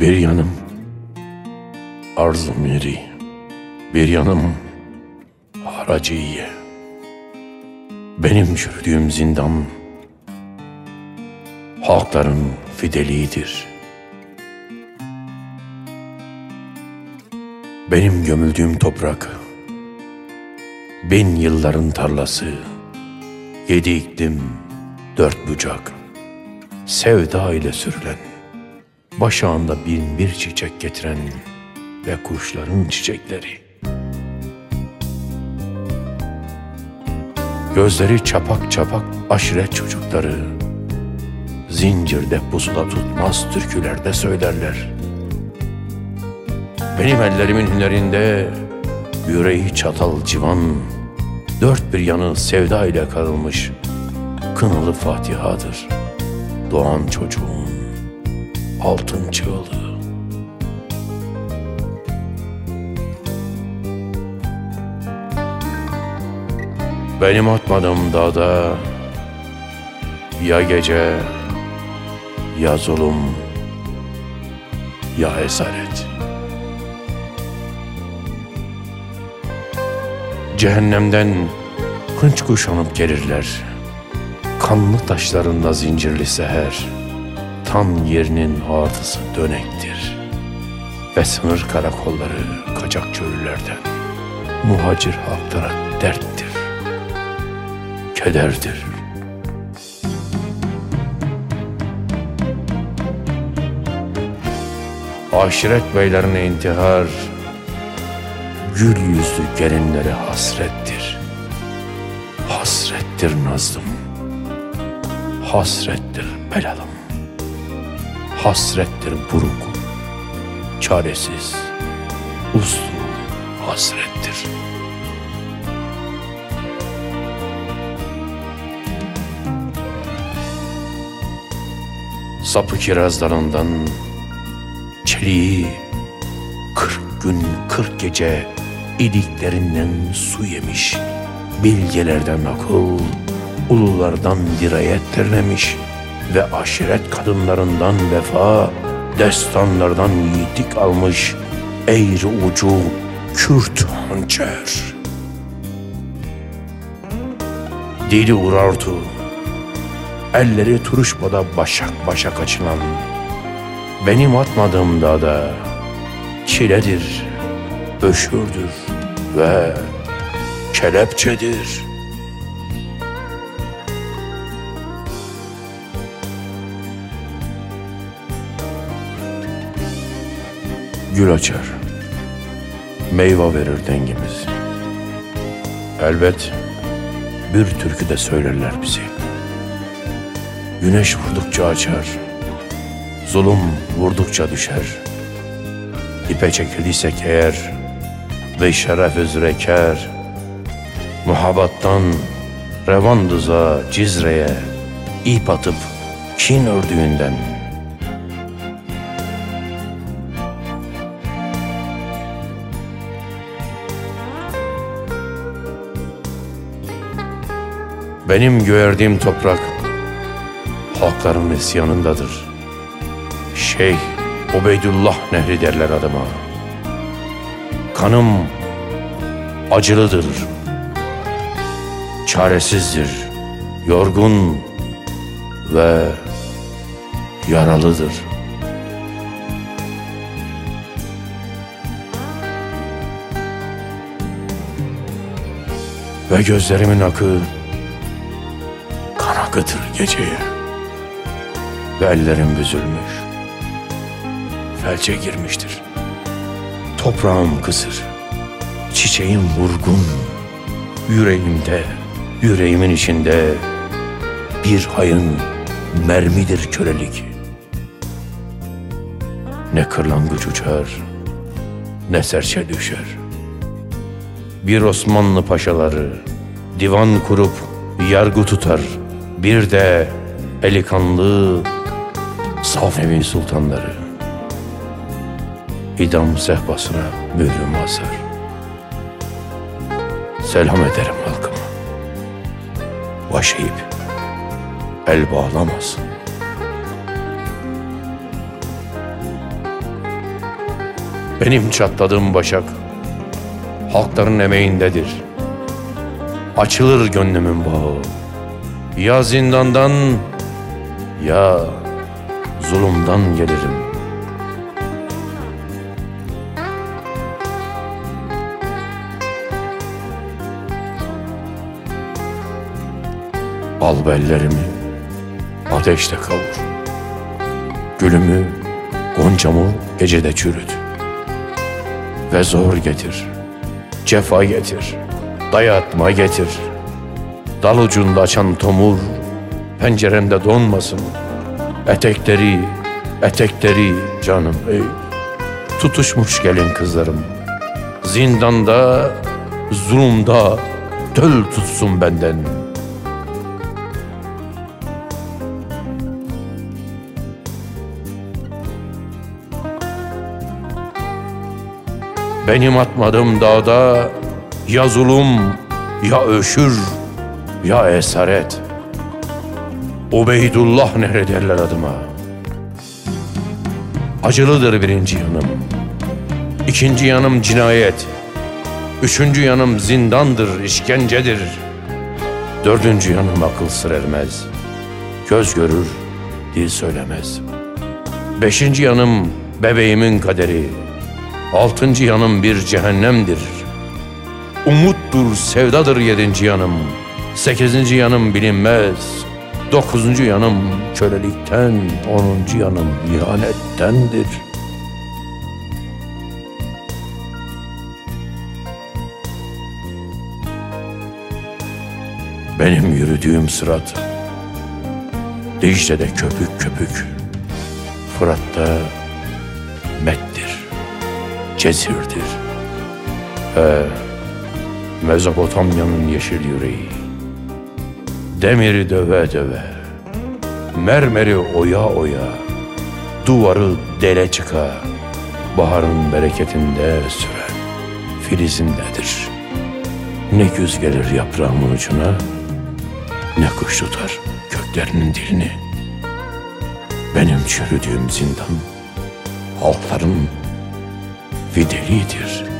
Bir yanım arz miri, bir yanım haraciye. Benim çürüdüğüm zindan halkların fideliğidir. Benim gömüldüğüm toprak bin yılların tarlası, yedi iklim, dört bucak, sevda ile sürülen, başağında bin bir çiçek getiren ve kuşların çiçekleri. Gözleri çapak çapak aşiret çocukları, zincirde pusula tutmaz türkülerde söylerler. Benim ellerimin hünerinde yüreği çatal civan, dört bir yanı sevda ile karılmış kınalı Fatiha'dır. Doğan çocuğun altın çığlığı. Benim atmadığım dağda ya gece ya zulüm ya esaret. Cehennemden hınç kuşanıp gelirler. Kanlı taşlarında zincirli seher. Tan yerinin ağrısı dönektir. Ve sınır karakolları kaçak çöllerden. Muhacir halklara derttir. Kederdir. Aşiret beylerine intihar, gül yüzlü gelinlere hasrettir. Hasrettir nazlım, hasrettir belalım, hasrettir buruk, çaresiz, uslu hasrettir. Sapı kiraz dalından çeliği kırk gün kırk gece iliklerinden su yemiş. Bilgelerden akıl, ululardan dirayet derlemiş ve aşiret kadınlarından vefa, destanlardan yiğitlik almış eğri ucu Kürt hançer. Dili urartu, elleri turuşmada başak başak açılan, benim atmadığım dağda çiledir, öşürdür ve kelepçedir. Gül açar, meyve verir dengimiz. Elbet bir türkü de söylerler bizi. Güneş vurdukça açar, zulüm vurdukça düşer. İpe çekildiysek eğer ve şeref üzere kar, muhabbattan revandıza cizreye ip atıp kin ördüğünden Benim göğerdiğim toprak halkların isyanındadır. Şeyh Ubeydullah Nehri derler adıma. Kanım acılıdır. Çaresizdir. Yorgun ve yaralıdır. Ve gözlerimin akı akıtır geceye. Ve ellerim büzülmüş. Felçe girmiştir. Toprağım kısır. Çiçeğim vurgun. Yüreğimde, yüreğimin içinde bir hayın mermidir kölelik. Ne kırlangıç uçar, ne serçe düşer. Bir Osmanlı paşaları divan kurup yargı tutar. Bir de eli kanlı Safevi sultanları idam sehpasına mührüm asar. Selam ederim halkıma. Baş eğip el bağlamasın. Benim çatladığım başak halkların emeğindedir. Açılır gönlümün bağı. Ya zindandan ya zulümden gelirim. Al bellerimi ateşte kavur. Gülümü, goncamı gecede çürüt. Ve zor getir, cefa getir, dayatma getir. Dal ucunda açan tomur, penceremde donmasın. Etekleri, etekleri canım ey. Tutuşmuş gelin kızlarım. Zindanda, zulümda, töl tutsun benden. Benim atmadığım dağda ya zulüm, ya öşür, ya esaret. Ubeydullah nehri derler adıma. Acılıdır birinci yanım. İkinci yanım cinayet. Üçüncü yanım zindandır, işkencedir. Dördüncü yanım akıl sır ermez. Göz görür, dil söylemez. Beşinci yanım bebeğimin kaderi. Altıncı yanım bir cehennemdir. Umuttur, sevdadır yedinci yanım. Sekizinci yanım bilinmez. Dokuzuncu yanım kölelikten, onuncu yanım ihanettendir. Benim yürüdüğüm sırat Dicle'de köpük köpük Fırat'ta mettir Cezirdir He, Mezopotamya'nın yeşil yüreği Demiri döve döve. Mermeri oya oya. Duvarı dele çıka Baharın bereketinde süren Filizindedir Ne güz gelir yaprağımın ucuna Ne kuş tutar köklerinin dilini. Benim çürüdüğüm zindan Halkların fideliğidir.''